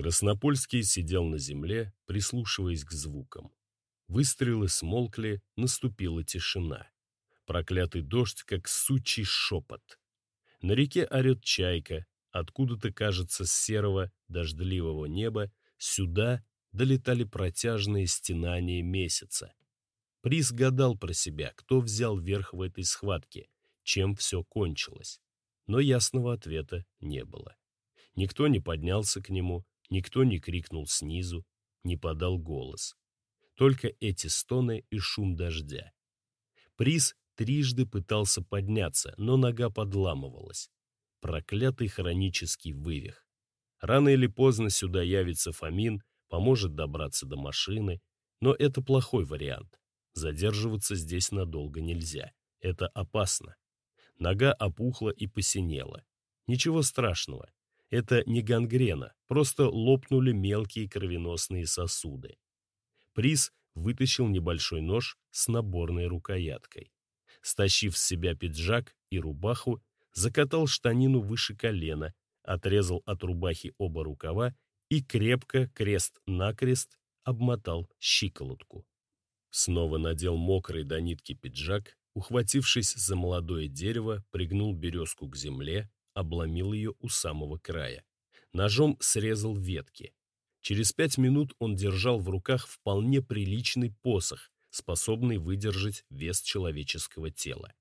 Краснопольский сидел на земле, прислушиваясь к звукам. Выстрелы смолкли, наступила тишина. Проклятый дождь, как сучий шепот. На реке орет чайка, откуда-то, кажется, с серого дождливого неба сюда долетали протяжные стенания месяца. Приз гадал про себя, кто взял верх в этой схватке, чем все кончилось. Но ясного ответа не было. Никто не поднялся к нему, никто не крикнул снизу, не подал голос. Только эти стоны и шум дождя. Приз трижды пытался подняться, но нога подламывалась. Проклятый хронический вывих. Рано или поздно сюда явится Фомин, поможет добраться до машины, но это плохой вариант. Задерживаться здесь надолго нельзя. Это опасно. Нога опухла и посинела. Ничего страшного. Это не гангрена, просто лопнули мелкие кровеносные сосуды. Приз вытащил небольшой нож с наборной рукояткой. Стащив с себя пиджак и рубаху, закатал штанину выше колена, отрезал от рубахи оба рукава и крепко, крест-накрест, обмотал щиколотку. Снова надел мокрый до нитки пиджак, ухватившись за молодое дерево, пригнул березку к земле, обломил ее у самого края. Ножом срезал ветки. Через пять минут он держал в руках вполне приличный посох, способный выдержать вес человеческого тела.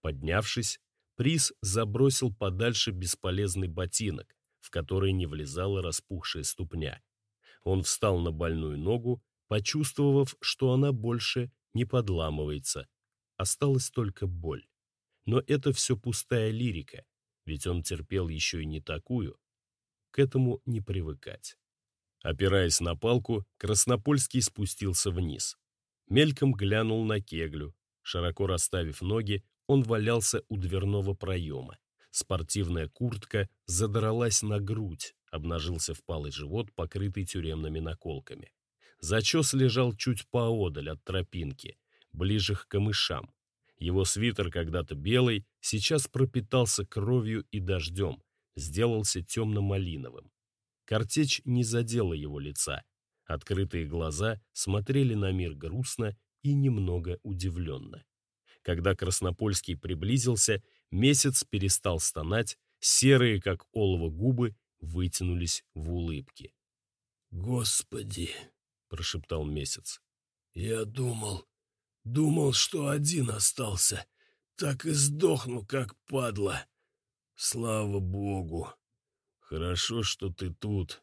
Поднявшись, Приз забросил подальше бесполезный ботинок, в который не влезала распухшая ступня. Он встал на больную ногу, почувствовав, что она больше не подламывается. Осталась только боль. Но это все пустая лирика, ведь он терпел еще и не такую. К этому не привыкать. Опираясь на палку, Краснопольский спустился вниз. Мельком глянул на кеглю. Широко расставив ноги, он валялся у дверного проема. Спортивная куртка задралась на грудь, обнажился впалый живот, покрытый тюремными наколками. Зачес лежал чуть поодаль от тропинки, ближе к камышам. Его свитер, когда-то белый, сейчас пропитался кровью и дождем, сделался темно-малиновым. Картечь не задела его лица. Открытые глаза смотрели на мир грустно и немного удивленно. Когда Краснопольский приблизился, месяц перестал стонать, серые, как олово губы, вытянулись в улыбке. «Господи!» — прошептал месяц. «Я думал, думал, что один остался. Так и сдохну, как падла. Слава богу! Хорошо, что ты тут.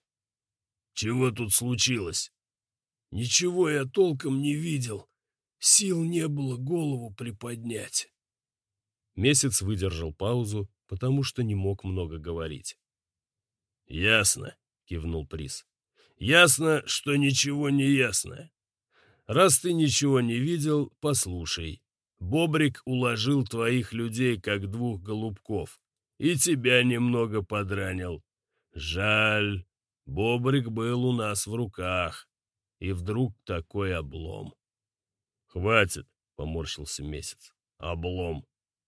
Чего тут случилось?» «Ничего я толком не видел. Сил не было голову приподнять. Месяц выдержал паузу, потому что не мог много говорить. «Ясно», — кивнул Приз. «Ясно, что ничего не ясно. Раз ты ничего не видел, послушай. Бобрик уложил твоих людей, как двух голубков, и тебя немного подранил. Жаль, Бобрик был у нас в руках, и вдруг такой облом. «Хватит!» — поморщился месяц. «Облом!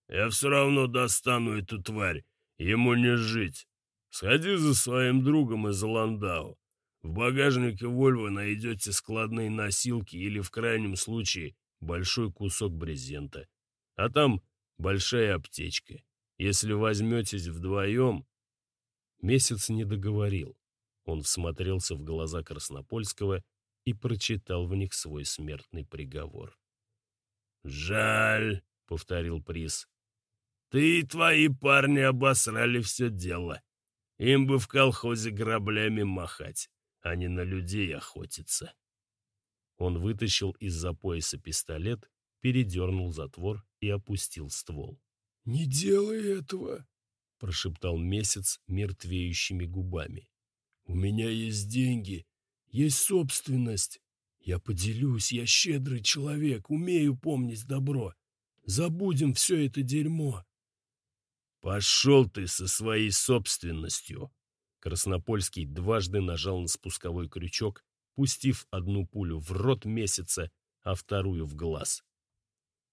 Я все равно достану эту тварь, ему не жить. Сходи за своим другом из Ландау. В багажнике Вольво найдете складные носилки или, в крайнем случае, большой кусок брезента. А там большая аптечка. Если возьметесь вдвоем...» Месяц не договорил. Он всмотрелся в глаза Краснопольского и прочитал в них свой смертный приговор. «Жаль», — повторил Приз. «Ты и твои парни обосрали все дело. Им бы в колхозе граблями махать, а не на людей охотиться». Он вытащил из-за пояса пистолет, передернул затвор и опустил ствол. «Не делай этого!» — прошептал месяц мертвеющими губами. «У меня есть деньги, есть собственность. Я поделюсь, я щедрый человек, умею помнить добро. Забудем все это дерьмо. Пошел ты со своей собственностью. Краснопольский дважды нажал на спусковой крючок, пустив одну пулю в рот месяца, а вторую в глаз.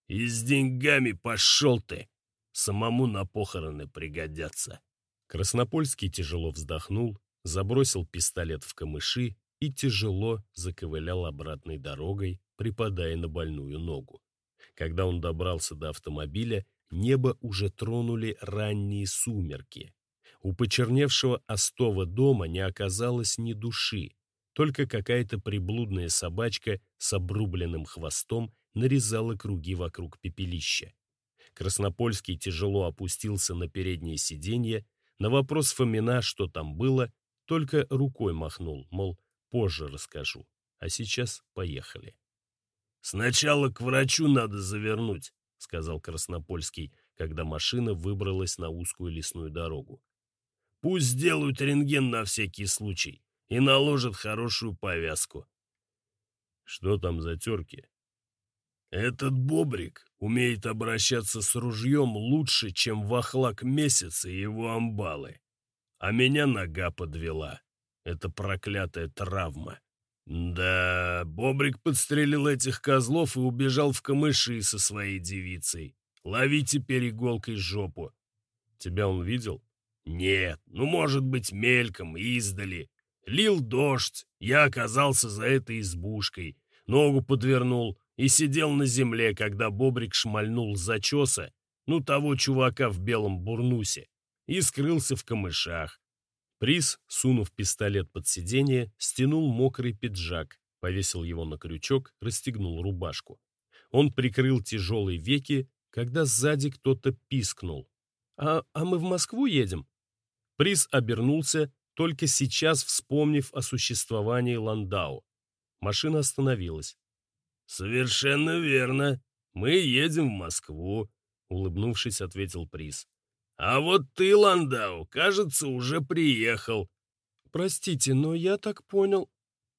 И с деньгами пошел ты! Самому на похороны пригодятся. Краснопольский тяжело вздохнул, забросил пистолет в камыши и тяжело заковылял обратной дорогой, припадая на больную ногу. Когда он добрался до автомобиля, небо уже тронули ранние сумерки. У почерневшего остова дома не оказалось ни души, только какая-то приблудная собачка с обрубленным хвостом нарезала круги вокруг пепелища. Краснопольский тяжело опустился на переднее сиденье, на вопрос Фомина, что там было, только рукой махнул, мол, позже расскажу. А сейчас поехали. «Сначала к врачу надо завернуть», — сказал Краснопольский, когда машина выбралась на узкую лесную дорогу. «Пусть сделают рентген на всякий случай и наложат хорошую повязку». «Что там за терки?» «Этот бобрик умеет обращаться с ружьем лучше, чем вахлак месяца и его амбалы. А меня нога подвела. Это проклятая травма. Да, Бобрик подстрелил этих козлов и убежал в камыши со своей девицей. Лови теперь иголкой жопу. Тебя он видел? Нет, ну, может быть, мельком, издали. Лил дождь, я оказался за этой избушкой, ногу подвернул и сидел на земле, когда Бобрик шмальнул зачеса, ну, того чувака в белом бурнусе, и скрылся в камышах. Приз, сунув пистолет под сиденье, стянул мокрый пиджак, повесил его на крючок, расстегнул рубашку. Он прикрыл тяжелые веки, когда сзади кто-то пискнул. «А, а мы в Москву едем?» Приз обернулся, только сейчас вспомнив о существовании Ландау. Машина остановилась. «Совершенно верно. Мы едем в Москву», — улыбнувшись, ответил Приз. А вот ты, Ландау, кажется, уже приехал. Простите, но я так понял.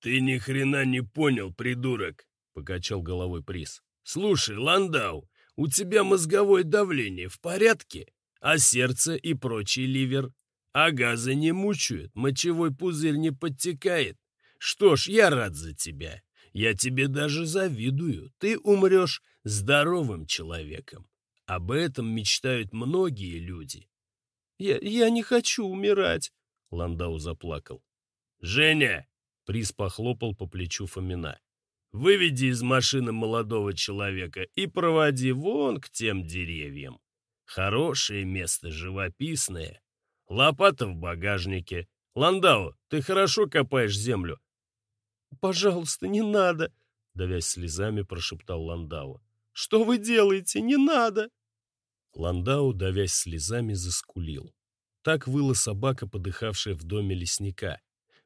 Ты ни хрена не понял, придурок, покачал головой приз. Слушай, Ландау, у тебя мозговое давление в порядке? А сердце и прочий ливер? А газы не мучают, мочевой пузырь не подтекает? Что ж, я рад за тебя. Я тебе даже завидую. Ты умрешь здоровым человеком. Об этом мечтают многие люди. «Я, я не хочу умирать», — Ландау заплакал. «Женя!» — приз похлопал по плечу Фомина. «Выведи из машины молодого человека и проводи вон к тем деревьям. Хорошее место, живописное. Лопата в багажнике. Ландау, ты хорошо копаешь землю?» «Пожалуйста, не надо!» — давясь слезами, прошептал Ландау. «Что вы делаете? Не надо!» Ландау, давясь слезами, заскулил. Так выла собака, подыхавшая в доме лесника.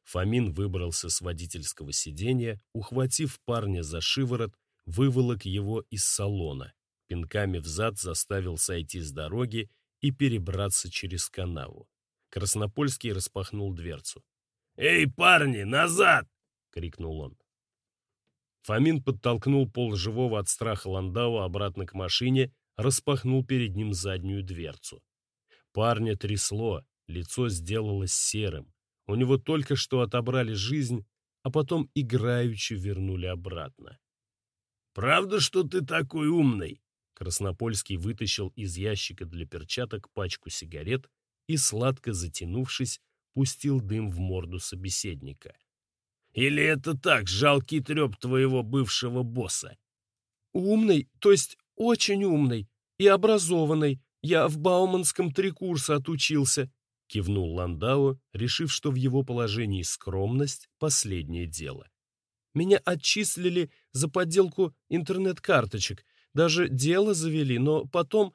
Фомин выбрался с водительского сиденья, ухватив парня за шиворот, выволок его из салона, пинками взад заставил сойти с дороги и перебраться через канаву. Краснопольский распахнул дверцу. «Эй, парни, назад!» — крикнул он. Фомин подтолкнул полживого от страха Ландау обратно к машине распахнул перед ним заднюю дверцу. Парня трясло, лицо сделалось серым. У него только что отобрали жизнь, а потом играючи вернули обратно. «Правда, что ты такой умный?» Краснопольский вытащил из ящика для перчаток пачку сигарет и, сладко затянувшись, пустил дым в морду собеседника. «Или это так, жалкий треп твоего бывшего босса?» «Умный, то есть очень умный и образованный. Я в Бауманском три курса отучился», — кивнул Ландау, решив, что в его положении скромность — последнее дело. «Меня отчислили за подделку интернет-карточек. Даже дело завели, но потом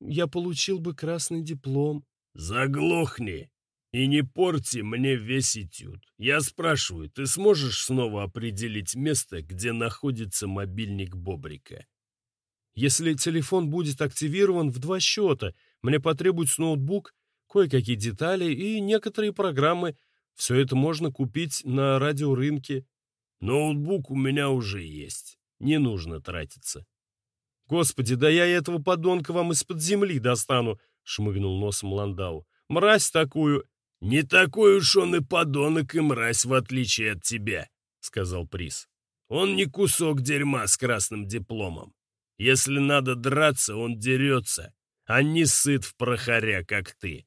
я получил бы красный диплом». «Заглохни и не порти мне весь этюд. Я спрашиваю, ты сможешь снова определить место, где находится мобильник Бобрика?» Если телефон будет активирован в два счета, мне потребуется ноутбук, кое-какие детали и некоторые программы. Все это можно купить на радиорынке. Ноутбук у меня уже есть. Не нужно тратиться. Господи, да я этого подонка вам из-под земли достану, шмыгнул носом Ландау. Мразь такую. Не такой уж он и подонок и мразь, в отличие от тебя, сказал Приз. Он не кусок дерьма с красным дипломом. Если надо драться, он дерется, а не сыт в прохоря, как ты.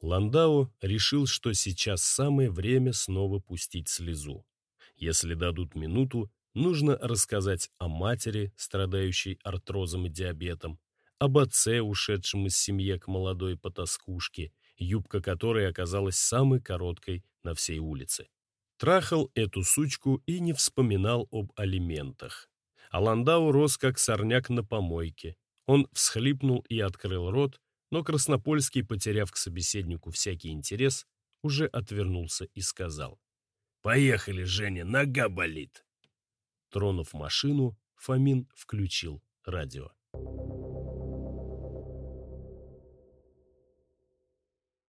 Ландау решил, что сейчас самое время снова пустить слезу. Если дадут минуту, нужно рассказать о матери, страдающей артрозом и диабетом, об отце, ушедшем из семьи к молодой потаскушке, юбка которой оказалась самой короткой на всей улице. Трахал эту сучку и не вспоминал об алиментах. А Ландау рос как сорняк на помойке. Он всхлипнул и открыл рот, но Краснопольский, потеряв к собеседнику всякий интерес, уже отвернулся и сказал. «Поехали, Женя, нога болит!» Тронув машину, Фомин включил радио.